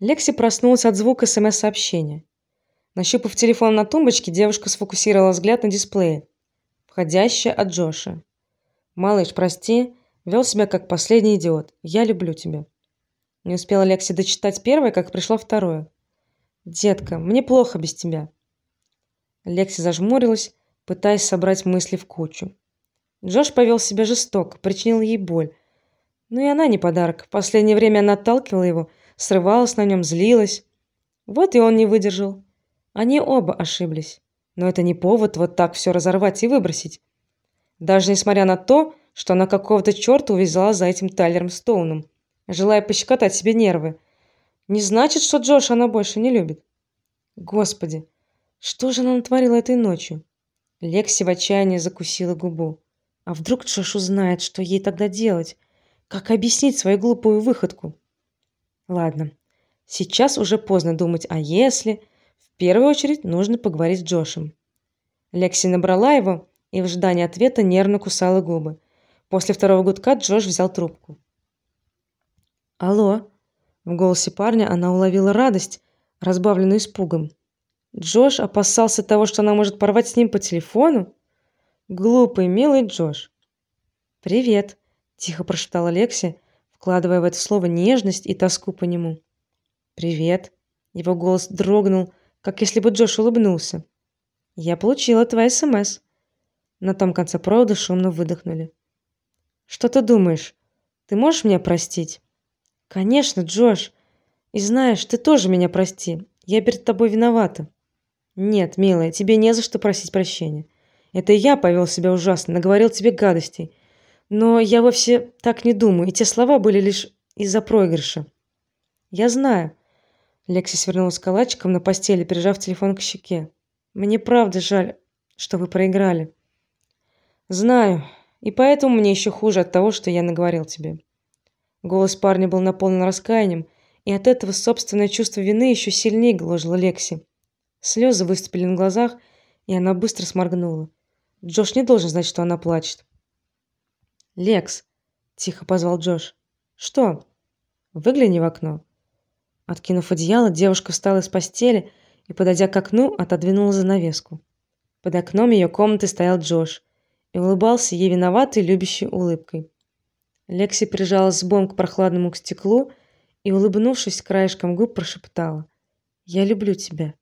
Лекси проснулась от звука СМС-сообщения. Нащупав телефон на тумбочке, девушка сфокусировала взгляд на дисплее. Входящее от Джоша. Малыш, прости, вел себя как последний идиот. Я люблю тебя. Не успела Лекси дочитать первое, как пришло второе. Детка, мне плохо без тебя. Лекси зажмурилась, пытаясь собрать мысли в кучу. Джош повел себя жестоко, причинил ей боль. Но и она не подарок. В последнее время она отталкивала его, срывалась на нем, злилась. Вот и он не выдержал. Они оба ошиблись. Но это не повод вот так все разорвать и выбросить. Даже несмотря на то, что она какого-то черта увязала за этим Тайлером Стоуном, желая пощекотать себе нервы. Не значит, что Джош она больше не любит. Господи, что же она натворила этой ночью? Лекси в отчаянии закусила губу. А вдруг Джош узнает, что ей тогда делать? Как объяснить свою глупую выходку? Ладно. Сейчас уже поздно думать а если. В первую очередь нужно поговорить с Джошем. Лекси набрала его и в ожидании ответа нервно кусала губы. После второго гудка Джош взял трубку. Алло. В голосе парня она уловила радость, разбавленную испугом. Джош опасался того, что она может порвать с ним по телефону. Глупый, милый Джош. Привет, тихо прошептала Лекси, вкладывая в это слово нежность и тоску по нему. Привет. Его голос дрогнул, как если бы Джош улыбнулся. Я получила твой СМС. На том конце провода шумно выдохнули. Что ты думаешь? Ты можешь меня простить? Конечно, Джош. И знаешь, ты тоже меня прости. Я перед тобой виновата. Нет, милая, тебе не за что просить прощения. Это я повел себя ужасно, наговорил тебе гадостей. Но я вовсе так не думаю, и те слова были лишь из-за проигрыша. Я знаю. Лекси свернулась калачиком на постели, прижав телефон к щеке. Мне правда жаль, что вы проиграли. Знаю, и поэтому мне еще хуже от того, что я наговорил тебе. Голос парня был наполнен раскаянием, и от этого собственное чувство вины еще сильнее гложило Лекси. Слезы выступили на глазах, и она быстро сморгнула. Джош не должен знать, что она плачет. "Лекс", тихо позвал Джош. "Что? Выгляни в окно". Откинув одеяло, девушка встала с постели и, подойдя к окну, отодвинула занавеску. Под окном ее комнаты стоял Джош и улыбался ей виноватой, любящей улыбкой. Лекси прижалась лбом к прохладному стеклу и, улыбнувшись краешком губ, прошептала: "Я люблю тебя".